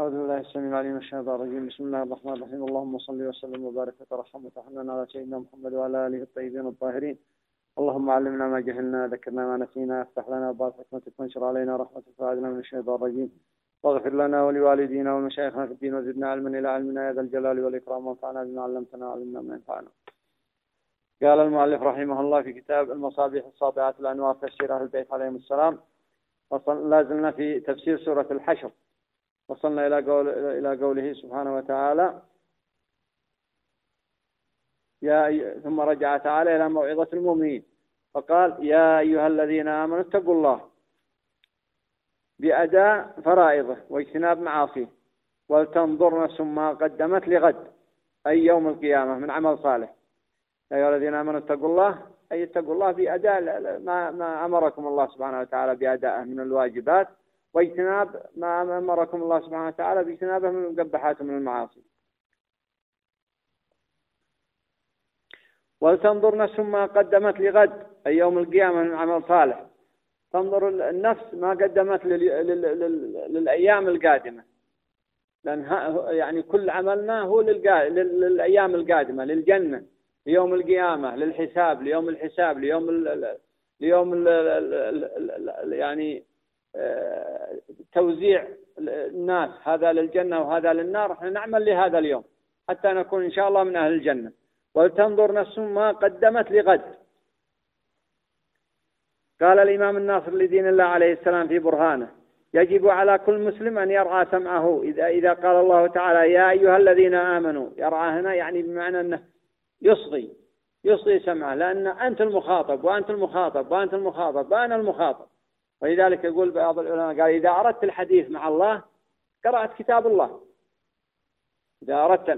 أعوذ بالله السميع العليم الشيطان الرجيم. بسم الله الرحمن الرحيم. اللهم صل وسلم وبارك وترحم وتحنن على سيدنا محمد وعلى آله الطيبين الطاهرين. اللهم علمنا ما جهلنا ذكرنا ما نسينا افتح لنا باب حكمتك وانشر علينا رحمتك وعدنا من الشيطان الرجيم. واغفر لنا ولوالدينا ومشايخنا في الدين وزدنا علما إلى علمنا. يا ذا الجلال والإكرام. وانفعنا بما علمتنا وعلمنا ما ينفعنا. قال المؤلف رحمه الله في كتاب المصابيح الساطعات الأنوار تفسير أهل البيت عليهم السلام. لازلنا في تفسير سورة الحشر. وصلنا إلى قول إلى قوله سبحانه وتعالى. يا ثم رجع تعالى إلى موعظة المؤمنين. فقال يا أيها الذين آمنوا اتقوا الله. بأداء فرائضه واجتناب معاصيه. ولتنظر نفس ما قدمت لغد أي يوم القيامة من عمل صالح. يا أيها الذين آمنوا اتقوا الله. أي اتقوا الله بأداء ما, ما أمركم الله سبحانه وتعالى بأدائه من الواجبات. واجتناب ما أمركم الله سبحانه وتعالى باجتنابه من المقبحات ومن المعاصي. ولتنظر نفس ما قدمت لغد أي يوم القيامة من عمل صالح. تنظر النفس ما قدمت للأيام القادمة. لأن يعني كل عملنا هو للأيام القادمة للجنة ليوم القيامة للحساب ليوم الحساب ليوم ال ليوم ال يعني توزيع الناس هذا للجنة وهذا للنار إحنا نعمل لهذا اليوم حتى نكون إن شاء الله من أهل الجنة. ولتنظر نفس ما قدمت لغد. قال الإمام الناصر لدين الله عليه السلام في برهانه يجب على كل مسلم أن يرعى سمعه. إذا, إذا قال الله تعالى يا أيها الذين آمنوا يرعى هنا يعني بمعنى أنه يصغي يصغي سمعه لأن أنت المخاطب وأنت المخاطب وأنت المخاطب وأنا المخاطب. ولذلك يقول بعض العلماء قال إذا أردت الحديث مع الله قرأت كتاب الله. إذا أردت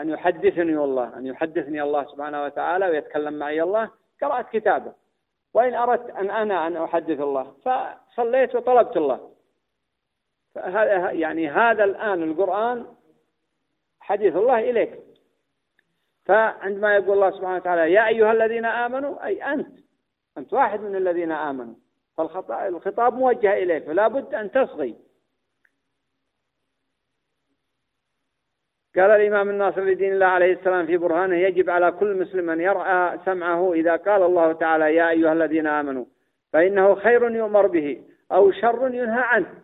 أن يحدثني الله أن يحدثني الله سبحانه وتعالى ويتكلم معي الله قرأت كتابه. وإن أردت أن أنا أن أحدث الله فصليت وطلبت الله. يعني هذا الآن القرآن حديث الله إليك. فعندما يقول الله سبحانه وتعالى يا أيها الذين آمنوا أي أنت أنت واحد من الذين آمنوا. فالخطاب موجه إليك فلا بد أن تصغي. قال الإمام الناصر لدين الله عليه السلام في برهانه يجب على كل مسلم أن يرعى سمعه إذا قال الله تعالى يا أيها الذين آمنوا فإنه خير يؤمر به أو شر ينهى عنه.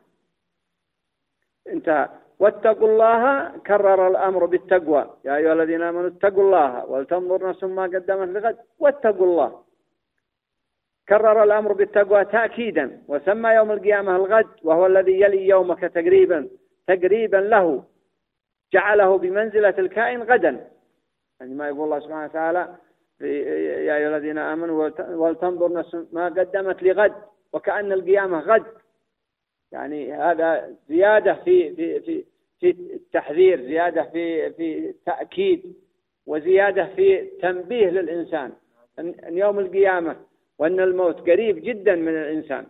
انتهى. واتقوا الله كرر الأمر بالتقوى. يا أيها الذين آمنوا اتقوا الله ولتنظر نفس ما قدمت لغد واتقوا الله. كرر الأمر بالتقوى تأكيدا وسمى يوم القيامة الغد وهو الذي يلي يومك تقريبا تقريبا له. جعله بمنزلة الكائن غدا. يعني ما يقول الله سبحانه وتعالى يا أيها الذين آمنوا ولتنظر نفس ما قدمت لغد وكأن القيامة غد. يعني هذا زيادة في في في في التحذير زيادة في في تأكيد وزيادة في تنبيه للإنسان. أن يوم القيامة وأن الموت قريب جدا من الإنسان.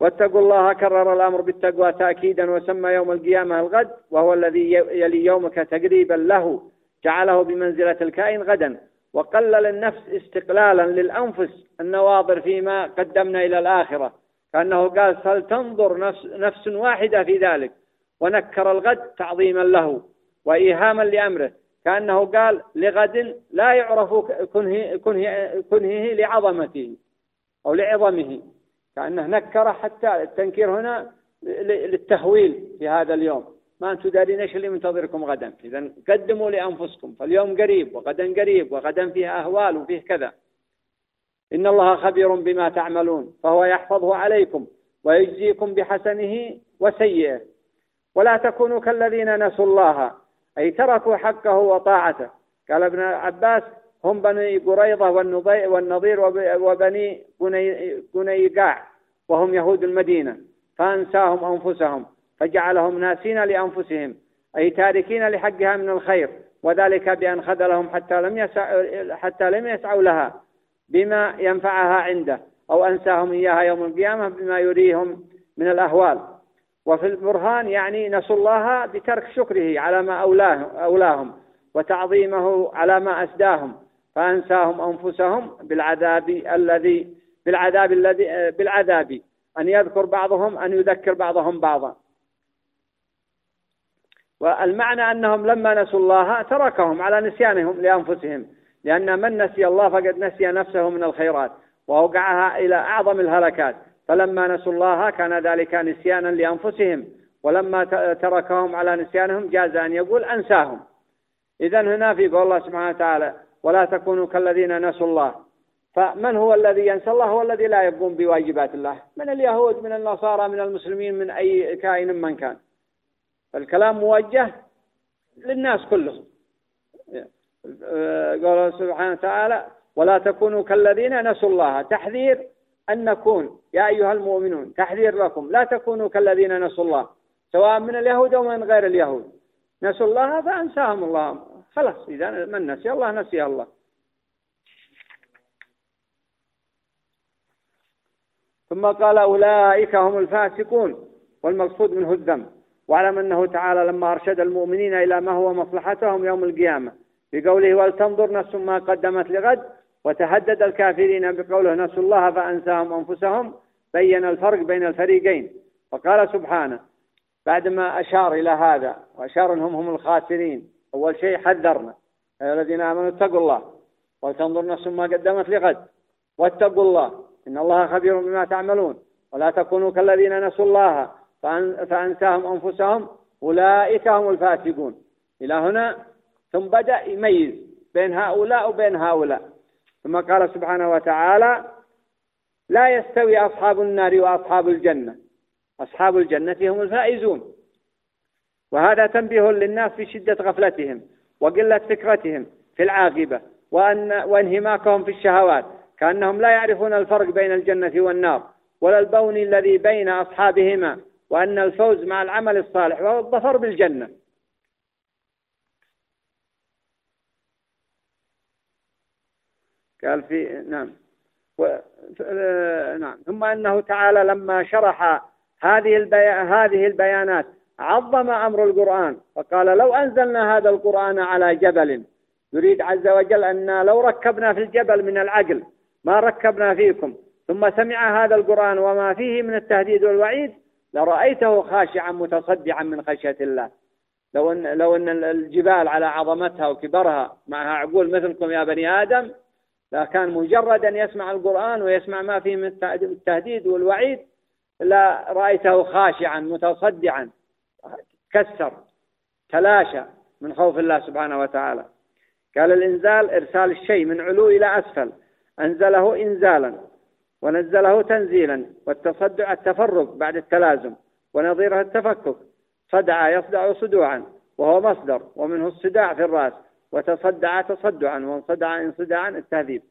واتقوا الله كرر الأمر بالتقوى تأكيدا وسمى يوم القيامة الغد وهو الذي يلي يومك تقريبا له جعله بمنزلة الكائن غدا. وقلل النفس استقلالا للأنفس النواظر فيما قدمنا إلى الآخرة. كأنه قال فلتنظر نفس, نفس واحدة في ذلك. ونكر الغد تعظيما له وإيهاما لأمره. كأنه قال لغد لا يعرف كنهه, كنهه, كنهه لعظمته أو لعظمه كأنه نكر حتى التنكير هنا للتهويل في هذا اليوم. ما أنتم دارين إيش اللي منتظركم غدا؟ إذا قدموا لأنفسكم. فاليوم قريب وغدا قريب وغدا فيه أهوال وفيه كذا. إن الله خبير بما تعملون فهو يحفظه عليكم ويجزيكم بحسنه وسيئه. ولا تكونوا كالذين نسوا الله أي تركوا حقه وطاعته. قال ابن عباس هم بني قريضة والنظير وبني قنيقاع وهم يهود المدينة. فأنساهم أنفسهم فجعلهم ناسين لأنفسهم أي تاركين لحقها من الخير وذلك بأن خذلهم حتى لم يسعوا حتى لم يسعوا لها بما ينفعها عنده أو أنساهم إياها يوم القيامة بما يريهم من الأهوال. وفي البرهان يعني نسوا الله بترك شكره على ما أولاه أولاهم وتعظيمه على ما أسداهم فأنساهم أنفسهم بالعذاب الذي بالعذاب الذي بالعذاب أن يذكر بعضهم أن يذكر بعضهم بعضا. والمعنى أنهم لما نسوا الله تركهم على نسيانهم لأنفسهم لأن من نسي الله فقد نسي نفسه من الخيرات وأوقعها إلى أعظم الهلكات. فلما نسوا الله كان ذلك نسيانا لأنفسهم ولما تركهم على نسيانهم جاز أن يقول أنساهم. إذا هنا في قول الله سبحانه وتعالى ولا تكونوا كالذين نسوا الله. فمن هو الذي ينسى الله؟ هو الذي لا يقوم بواجبات الله. من اليهود من النصارى من المسلمين من أي كائن من كان. الكلام موجه للناس كلهم. قال سبحانه وتعالى ولا تكونوا كالذين نسوا الله. تحذير أن نكون يا أيها المؤمنون تحذير لكم لا تكونوا كالذين نسوا الله سواء من اليهود أو من غير اليهود. نسوا الله فأنساهم الله. خلاص إذا من نسي الله نسي الله. ثم قال أولئك هم الفاسقون والمقصود منه الذنب واعلم أنه تعالى لما أرشد المؤمنين إلى ما هو مصلحتهم يوم القيامة بقوله ولتنظر نفس ما قدمت لغد وتهدد الكافرين بقوله نسوا الله فأنساهم أنفسهم بين الفرق بين الفريقين. وقال سبحانه بعدما أشار إلى هذا وأشار أنهم هم الخاسرين أول شيء حذرنا. الذين آمنوا اتقوا الله ولتنظر نفس ما قدمت لغد. واتقوا الله إن الله خبير بما تعملون. ولا تكونوا كالذين نسوا الله فأنساهم أنفسهم أولئك هم الفاسقون. إلى هنا ثم بدأ يميز بين هؤلاء وبين هؤلاء. ثم قال سبحانه وتعالى لا يستوي أصحاب النار وأصحاب الجنة. أصحاب الجنة هم الفائزون. وهذا تنبيه للناس في شدة غفلتهم وقلة فكرتهم في العاقبة وأن وانهماكهم في الشهوات كأنهم لا يعرفون الفرق بين الجنة والنار ولا البون الذي بين أصحابهما وأن الفوز مع العمل الصالح وهو الظفر بالجنة. قال في نعم. و... نعم. ثم أنه تعالى لما شرح هذه البي... هذه البيانات عظم أمر القرآن. فقال لو أنزلنا هذا القرآن على جبل يريد عز وجل أن لو ركبنا في الجبل من العقل ما ركبنا فيكم. ثم سمع هذا القرآن وما فيه من التهديد والوعيد لرأيته خاشعا متصدعا من خشية الله. لو أن, لو أن الجبال على عظمتها وكبرها معها عقول مثلكم يا بني آدم لكان مجرد أن يسمع القرآن ويسمع ما فيه من التهديد والوعيد لا رأيته خاشعا متصدعا كسر تلاشى من خوف الله سبحانه وتعالى. قال الإنزال إرسال الشيء من علو إلى أسفل. أنزله إنزالا ونزله تنزيلا والتصدع التفرق بعد التلازم ونظيره التفكك. صدع يصدع صدوعا وهو مصدر ومنه الصداع في الرأس. وتصدع تصدعا وانصدع انصداعا التهذيب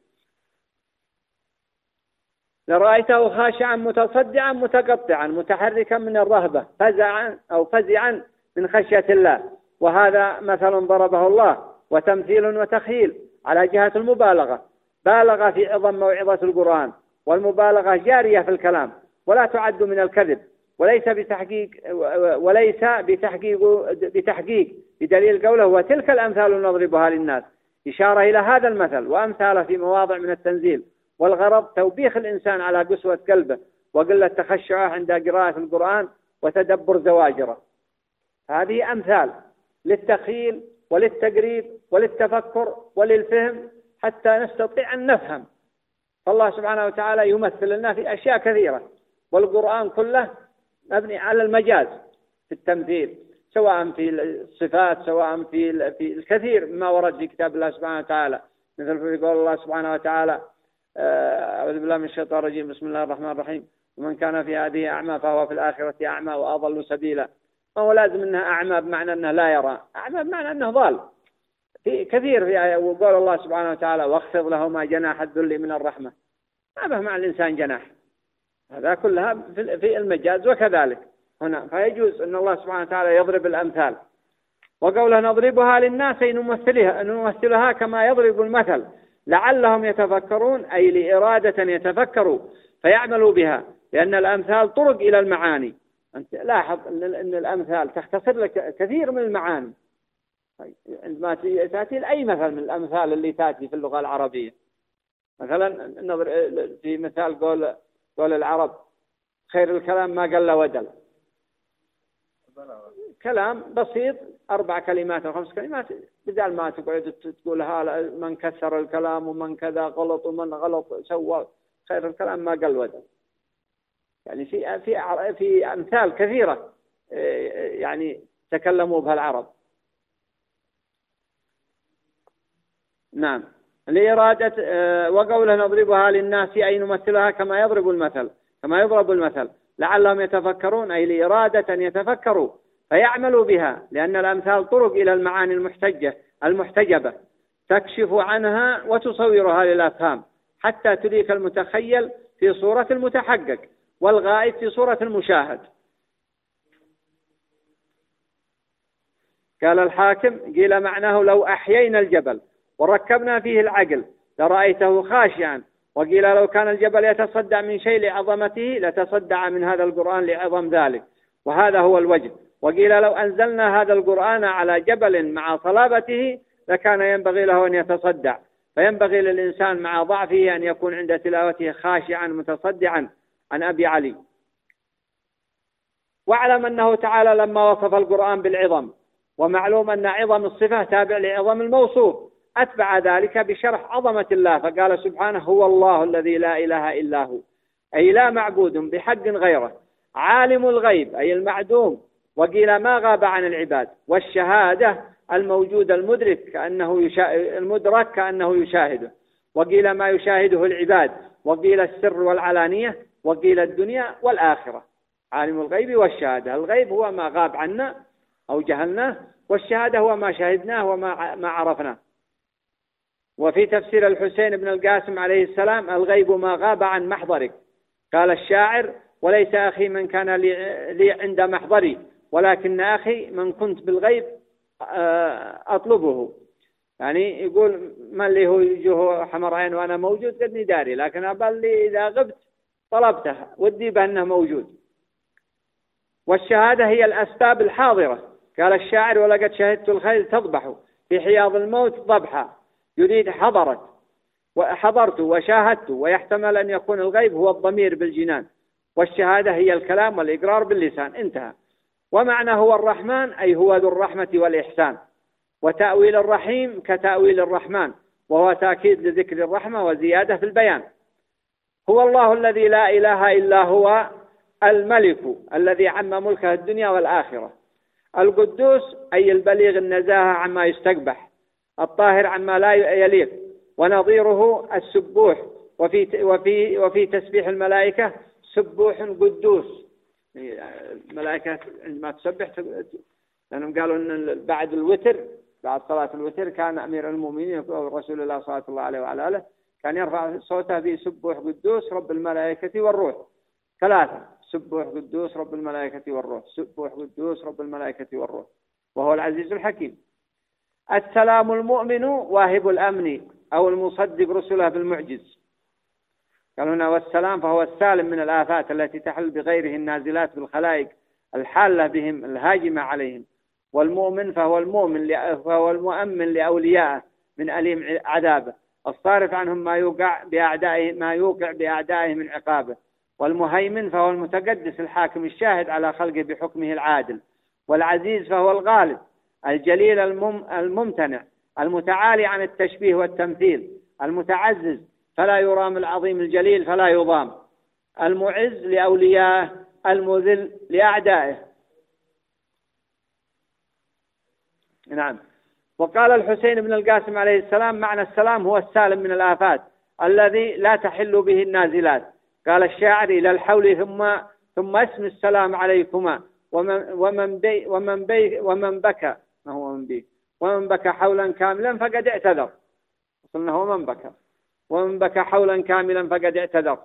لرأيته خاشعا متصدعا متقطعا متحركا من الرهبة فزعا أو فزعا من خشية الله. وهذا مثل ضربه الله وتمثيل وتخيل على جهة المبالغة. بالغ في عظم موعظة القرآن والمبالغة جارية في الكلام ولا تعد من الكذب. وليس بتحقيق وليس بتحقيق بتحقيق بدليل قوله وتلك الأمثال نضربها للناس. إشارة إلى هذا المثل وأمثاله في مواضع من التنزيل والغرض توبيخ الإنسان على قسوة قلبه وقلة تخشعه عند قراءة القرآن وتدبر زواجره. هذه أمثال للتخيل وللتقريب وللتفكر وللفهم حتى نستطيع أن نفهم. فالله سبحانه وتعالى يمثل لنا في أشياء كثيرة. والقرآن كله مبني على المجاز في التمثيل سواء في الصفات سواء في في الكثير مما ورد في كتاب الله سبحانه وتعالى. مثل في قول الله سبحانه وتعالى آه، أعوذ بالله من الشيطان الرجيم بسم الله الرحمن الرحيم. ومن كان في هذه أعمى فهو في الآخرة أعمى وأضل سبيلا. ما هو لازم أنها أعمى بمعنى أنه لا يرى. أعمى بمعنى أنه ضال. في كثير في آية وقول الله سبحانه وتعالى واخفض لهما جناح الذل من الرحمة. ما به مع الإنسان جناح. هذا كلها في المجاز وكذلك. هنا فيجوز أن الله سبحانه وتعالى يضرب الأمثال. وقوله نضربها للناس نمثلها, نمثلها كما يضرب المثل. لعلهم يتفكرون أي لإرادة يتفكروا فيعملوا بها. لأن الأمثال طرق إلى المعاني. أنت لاحظ أن الأمثال تختصر لك كثير من المعاني. عندما تأتي أي مثل من الأمثال اللي تأتي في اللغة العربية؟ مثلا نظر في مثال قول قول العرب خير الكلام ما قل ودل كلام بسيط أربع كلمات أو خمس كلمات بدل ما تقعد تقول هذا من كسر الكلام ومن كذا غلط ومن غلط سوى خير الكلام ما قل ودم يعني في في في أمثال كثيرة يعني تكلموا بها العرب. نعم. لإرادة وقوله نضربها للناس أي نمثلها؟ كما يضرب المثل كما يضرب المثل. لعلهم يتفكرون أي لإرادة أن يتفكروا فيعملوا بها لأن الأمثال طرق إلى المعاني المحتجة المحتجبة. تكشف عنها وتصورها للأفهام حتى تليك المتخيل في صورة المتحقق والغائب في صورة المشاهد. قال الحاكم قيل معناه لو أحيينا الجبل. وركبنا فيه العقل. لرأيته خاشعا. وقيل لو كان الجبل يتصدع من شيء لعظمته لتصدع من هذا القرآن لعظم ذلك. وهذا هو الوجه. وقيل لو أنزلنا هذا القرآن على جبل مع صلابته لكان ينبغي له أن يتصدع. فينبغي للإنسان مع ضعفه أن يكون عند تلاوته خاشعا متصدعا. عن أبي علي. واعلم أنه تعالى لما وصف القرآن بالعظم. ومعلوم أن عظم الصفة تابع لعظم الموصوف. أتبع ذلك بشرح عظمة الله فقال سبحانه هو الله الذي لا إله إلا هو. أي لا معبود بحق غيره. عالم الغيب أي المعدوم. وقيل ما غاب عن العباد. والشهادة الموجود المدرك كأنه. المدرك كأنه يشاهده. وقيل ما يشاهده العباد. وقيل السر والعلانية. وقيل الدنيا والآخرة. عالم الغيب والشهادة. الغيب هو ما غاب عنا أو جهلناه والشهادة هو ما شهدناه وما ما عرفناه. وفي تفسير الحسين بن القاسم عليه السلام الغيب ما غاب عن محضرك. قال الشاعر وليس أخي من كان لي عند محضري ولكن أخي من كنت بالغيب آه، أطلبه. يعني يقول ما اللي هو يجوه حمر عين وأنا موجود قدني داري لكن أبل لي إذا غبت طلبته ودي بأنه موجود. والشهادة هي الأسباب الحاضرة. قال الشاعر ولقد شهدت الخيل تضبح في حياض الموت ضبحا. يريد حضرت وحضرت وشاهدت ويحتمل أن يكون الغيب هو الضمير بالجنان. والشهادة هي الكلام والإقرار باللسان. انتهى. ومعنى هو الرحمن أي هو ذو الرحمة والإحسان. وتأويل الرحيم كتأويل الرحمن وهو تأكيد لذكر الرحمة وزيادة في البيان. هو الله الذي لا إله إلا هو الملك الذي عم ملكه الدنيا والآخرة. القدوس أي البليغ النزاهة عما يستقبح. الطاهر عما لا يليق ونظيره السبوح. وفي وفي وفي تسبيح الملائكة سبوح قدوس. الملائكة عندما تسبح لأنهم قالوا أن بعد الوتر بعد صلاة الوتر كان أمير المؤمنين رسول الله صلى الله عليه وعلى آله كان يرفع صوته بسبوح قدوس رب الملائكة والروح. ثلاثة سبوح قدوس رب الملائكة والروح. سبوح قدوس رب الملائكة والروح. وهو العزيز الحكيم. السلام المؤمن واهب الأمن أو المصدق رسله بالمعجز. قال هنا والسلام فهو السالم من الآفات التي تحل بغيره النازلات بالخلائق الحالة بهم الهاجمة عليهم. والمؤمن فهو المؤمن فهو المؤمن لأوليائه من أليم عذابه. الصارف عنهم ما يوقع بأعدائه ما يوقع بأعدائه من عقابه. والمهيمن فهو المتقدس الحاكم الشاهد على خلقه بحكمه العادل. والعزيز فهو الغالب. الجليل الممتنع المتعالي عن التشبيه والتمثيل المتعزز فلا يرام العظيم الجليل فلا يضام المعز لأوليائه المذل لأعدائه. نعم. وقال الحسين بن القاسم عليه السلام معنى السلام هو السالم من الآفات الذي لا تحل به النازلات. قال الشاعر إلى الحول ثم ثم اسم السلام عليكما ومن ومن بي ومن بي ومن بكى. ما هو من بي. ومن بكى حولا كاملا فقد اعتذر. قلنا هو من بكى. ومن بكى حولا كاملا فقد اعتذر.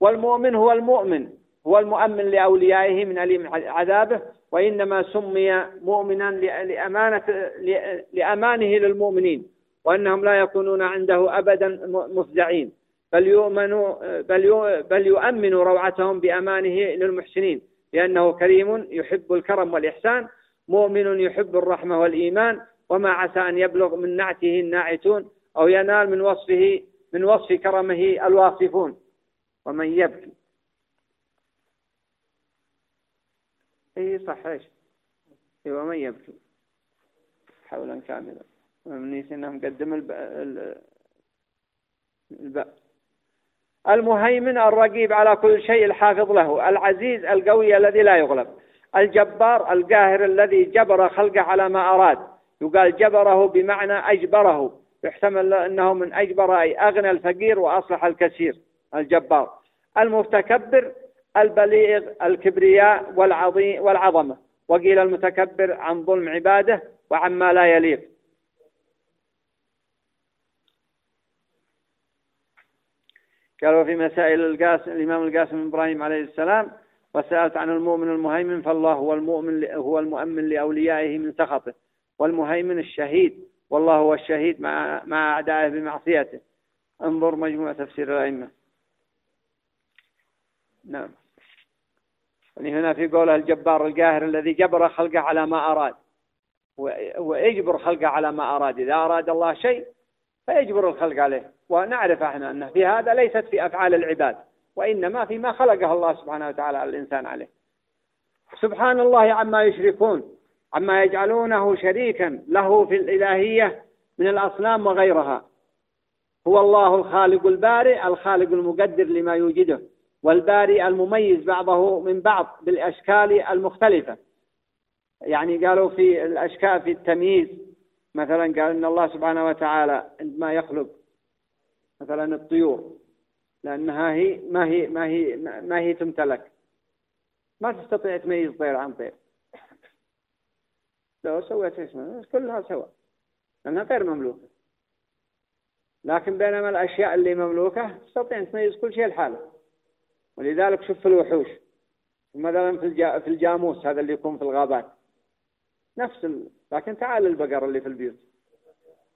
والمؤمن هو المؤمن. هو المؤمن لأوليائه من أليم عذابه. وإنما سمي مؤمنا لأمانة لأمانه للمؤمنين. وأنهم لا يكونون عنده أبدا مفزعين. بل يؤمنوا بل بل يؤمنوا روعتهم بأمانه للمحسنين. لأنه كريم يحب الكرم والإحسان. مؤمن يحب الرحمة والإيمان وما عسى أن يبلغ من نعته الناعتون أو ينال من وصفه من وصف كرمه الواصفون. ومن يبكي اي صح إيش؟ أيوه من يبكي حولا كاملا. من إنه مقدم الباء المهيمن الرقيب على كل شيء الحافظ له العزيز القوي الذي لا يغلب. الجبار القاهر الذي جبر خلقه على ما أراد. يقال جبره بمعنى أجبره. يحتمل أنه من أجبر أي أغنى الفقير وأصلح الكثير الجبار. المتكبر البليغ الكبرياء والعظيم والعظمة. وقيل المتكبر عن ظلم عباده وعما لا يليق. قالوا في مسائل القاسم الإمام القاسم إبراهيم عليه السلام وسألت عن المؤمن المهيمن فالله هو المؤمن هو المؤمن لأوليائه من سخطه والمهيمن الشهيد والله هو الشهيد مع مع أعدائه بمعصيته. انظر مجموع تفسير الأئمة. نعم. يعني هنا في قوله الجبار القاهر الذي جبر خلقه على ما أراد. ويجبر خلقه على ما أراد. إذا أراد الله شيء فيجبر الخلق عليه. ونعرف إحنا أنه في هذا ليست في أفعال العباد. وإنما فيما خلقه الله سبحانه وتعالى الإنسان عليه. سبحان الله عما يشركون عما يجعلونه شريكا له في الإلهية من الأصنام وغيرها. هو الله الخالق البارئ الخالق المقدر لما يوجده والبارئ المميز بعضه من بعض بالأشكال المختلفة. يعني قالوا في الأشكال في التمييز مثلا قال إن الله سبحانه وتعالى عندما يخلق مثلا الطيور لأنها هي ما هي ما هي ما هي تمتلك. ما تستطيع تميز طير عن طير. لو سويت كلها سواء لأنها غير مملوكة. لكن بينما الأشياء اللي مملوكة تستطيع تميز كل شيء لحاله ولذلك شوف في الوحوش. مثلا في في الجاموس هذا اللي يكون في الغابات. نفس ال... لكن تعال البقر اللي في البيوت.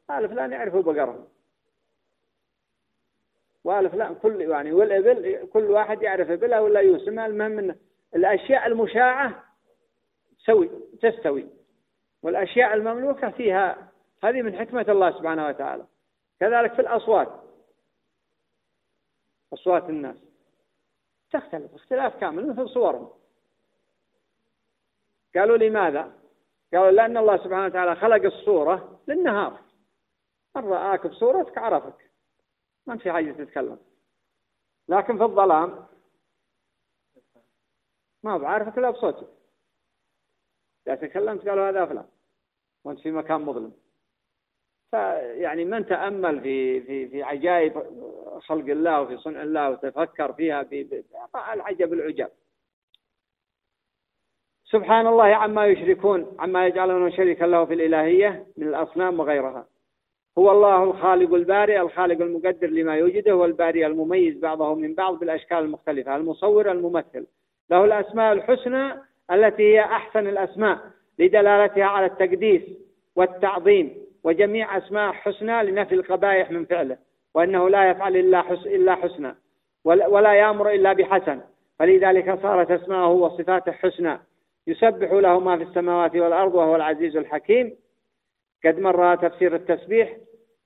قال فلان يعرفوا بقرهم. وقال فلان كل يعني والإبل كل واحد يعرف إبله ولا يوسمها المهم إن الأشياء المشاعة تسوي تستوي. والأشياء المملوكة فيها هذه من حكمة الله سبحانه وتعالى. كذلك في الأصوات. أصوات الناس. تختلف اختلاف كامل مثل صورهم. قالوا لماذا قالوا لأن الله سبحانه وتعالى خلق الصورة للنهار. من رآك بصورتك عرفك. ما في حاجة تتكلم. لكن في الظلام ما بعرفك إلا بصوتك إذا تكلمت قالوا هذا فلان وأنت في مكان مظلم. فيعني من تأمل في في في عجائب خلق الله وفي صنع الله وتفكر فيها العجب العجاب. سبحان الله عما يشركون عما يجعلون شريكا له في الإلهية من الأصنام وغيرها. هو الله الخالق البارئ الخالق المقدر لما يوجده والبارئ المميز بعضه من بعض بالأشكال المختلفة المصور الممثل. له الأسماء الحسنى التي هي أحسن الأسماء لدلالتها على التقديس والتعظيم وجميع أسماء حسنى لنفي القبائح من فعله وأنه لا يفعل إلا حس إلا حسنى ولا يأمر إلا بحسن. فلذلك صارت أسماءه وصفاته حسنى. يسبح له ما في السماوات والأرض وهو العزيز الحكيم. قد مر تفسير التسبيح.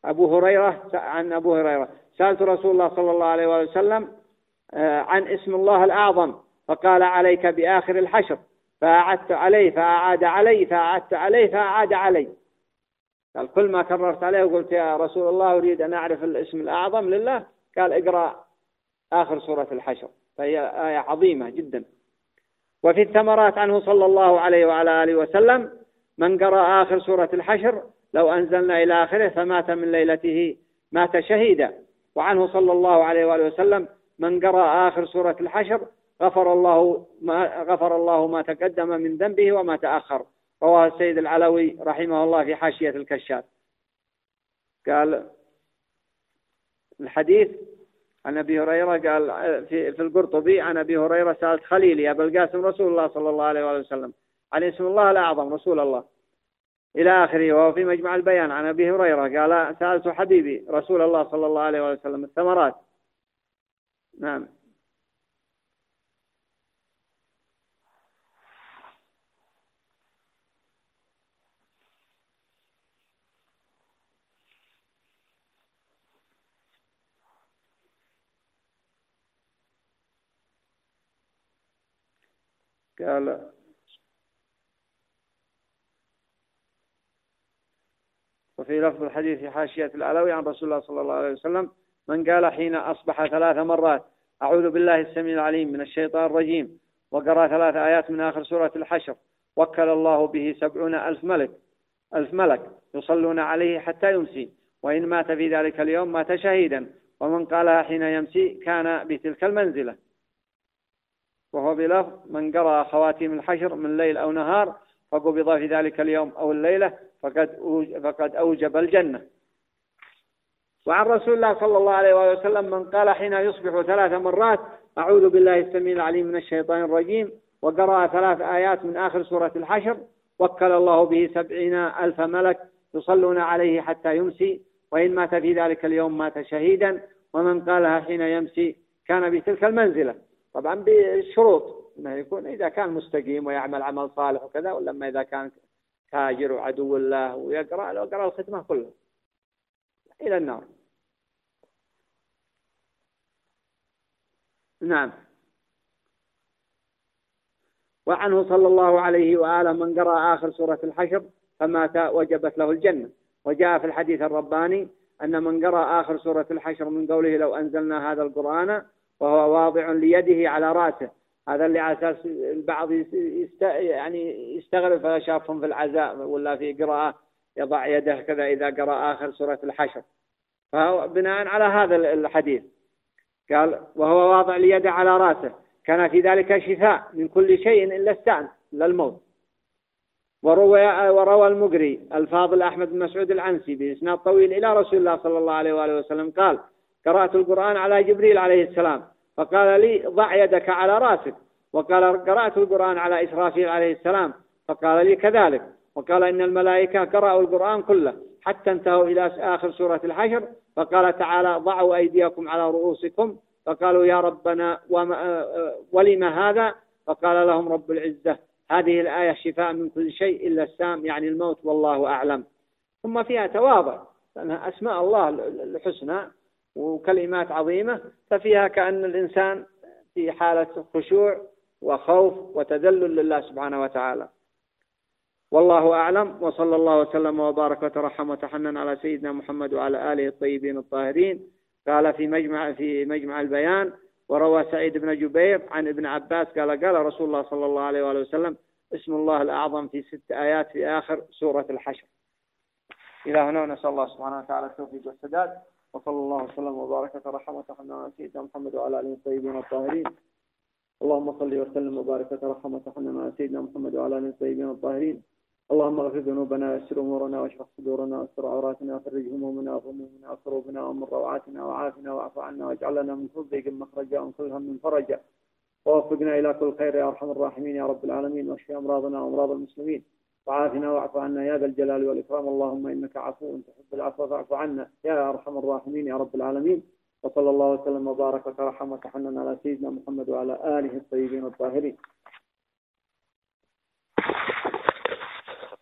أبو هريرة عن أبو هريرة. سألت رسول الله صلى الله عليه وسلم آه، عن اسم الله الأعظم فقال عليك بآخر الحشر. فأعدت عليه فأعاد علي فأعدت عليه فأعاد علي. قال كل ما كررت عليه وقلت يا رسول الله أريد أن أعرف الاسم الأعظم لله. قال اقرأ آخر سورة الحشر. فهي آية عظيمة جدا. وفي الثمرات عنه صلى الله عليه وعلى آله وسلم من قرأ آخر سورة الحشر لو أنزلنا إلى آخره فمات من ليلته مات شهيدا. وعنه صلى الله عليه وآله وسلم من قرأ آخر سورة الحشر غفر الله ما غفر الله ما تقدم من ذنبه وما تأخر. رواه السيد العلوي رحمه الله في حاشية الكشاف. قال الحديث عن أبي هريرة قال في, في القرطبي عن أبي هريرة سألت خليلي أبا القاسم رسول الله صلى الله عليه وسلم عن اسم الله الأعظم رسول الله. إلى آخره وهو في مجمع البيان. عن أبي هريرة قال سألت حبيبي رسول الله صلى الله عليه وسلم الثمرات. نعم. قال وفي لفظ الحديث في حاشية العلوي عن رسول الله صلى الله عليه وسلم من قال حين أصبح ثلاث مرات أعوذ بالله السميع العليم من الشيطان الرجيم وقرأ ثلاث آيات من آخر سورة الحشر وكل الله به سبعون ألف ملك ألف ملك يصلون عليه حتى يمسي وإن مات في ذلك اليوم مات شهيدا ومن قالها حين يمسي كان بتلك المنزلة. وهو بلفظ من قرأ خواتيم الحشر من ليل أو نهار فقبض في ذلك اليوم أو الليلة فقد فقد أوجب الجنة. وعن رسول الله صلى الله عليه وسلم من قال حين يصبح ثلاث مرات أعوذ بالله السميع العليم من الشيطان الرجيم وقرأ ثلاث آيات من آخر سورة الحشر وكل الله به سبعين ألف ملك يصلون عليه حتى يمسي وإن مات في ذلك اليوم مات شهيدا ومن قالها حين يمسي كان بتلك المنزلة. طبعا بالشروط إنه يكون إذا كان مستقيم ويعمل عمل صالح وكذا ولما إذا كان تاجر وعدو الله ويقرأ لو قرأ الختمة كلها. إلى النار. نعم. وعنه صلى الله عليه وآله من قرأ آخر سورة الحشر فمات وجبت له الجنة. وجاء في الحديث الرباني أن من قرأ آخر سورة الحشر من قوله لو أنزلنا هذا القرآن وهو واضع ليده على رأسه. هذا اللي على أساس البعض يست... يعني يستغرب فشافهم في العزاء ولا في قراءة يضع يده كذا إذا قرأ آخر سورة الحشر. فهو بناء على هذا الحديث. قال وهو واضع ليده على رأسه. كان في ذلك شفاء من كل شيء إلا السعن إلا الموت. وروى وروى المقري الفاضل أحمد بن مسعود العنسي بإسناد طويل إلى رسول الله صلى الله عليه وآله وسلم قال قرأت القرآن على جبريل عليه السلام. فقال لي ضع يدك على رأسك. وقال قرأت القرآن على إسرافيل عليه السلام. فقال لي كذلك. وقال إن الملائكة قرأوا القرآن كله حتى انتهوا إلى آخر سورة الحشر. فقال تعالى ضعوا أيديكم على رؤوسكم. فقالوا يا ربنا ولما هذا؟ فقال لهم رب العزة هذه الآية شفاء من كل شيء إلا السام يعني الموت والله أعلم. ثم فيها تواضع لأنها أسماء الله الحسنى. وكلمات عظيمة ففيها كأن الإنسان في حالة خشوع وخوف وتذلل لله سبحانه وتعالى. والله أعلم وصلى الله وسلم وبارك وترحم وتحنن على سيدنا محمد وعلى آله الطيبين الطاهرين. قال في مجمع في مجمع البيان وروى سعيد بن جبير عن ابن عباس قال قال رسول الله صلى الله عليه وآله وسلم اسم الله الأعظم في ست آيات في آخر سورة الحشر. إلى هنا نسأل الله سبحانه وتعالى التوفيق والسداد. وصلى الله وسلم وبارك على سيدنا محمد وعلى آله الطيبين الطاهرين. اللهم صل وسلم وبارك على سيدنا محمد وعلى آله الطيبين الطاهرين. اللهم اغفر ذنوبنا ويسر أمورنا واشرح صدورنا واستر عوراتنا وفرج همومنا وغمومنا وكروبنا ومن روعاتنا وعافنا واعف عنا واجعل لنا من كل مخرجا ومن كل هم فرجا. ووفقنا إلى كل خير يا أرحم الراحمين يا رب العالمين واشف أمراضنا وأمراض المسلمين. وعافنا واعف عنا يا ذا الجلال والإكرام. اللهم إنك عفو تحب العفو فاعف عنا يا أرحم الراحمين يا رب العالمين. وصلى الله وسلم وبارك وترحم وتحنن على سيدنا محمد وعلى آله الطيبين الطاهرين.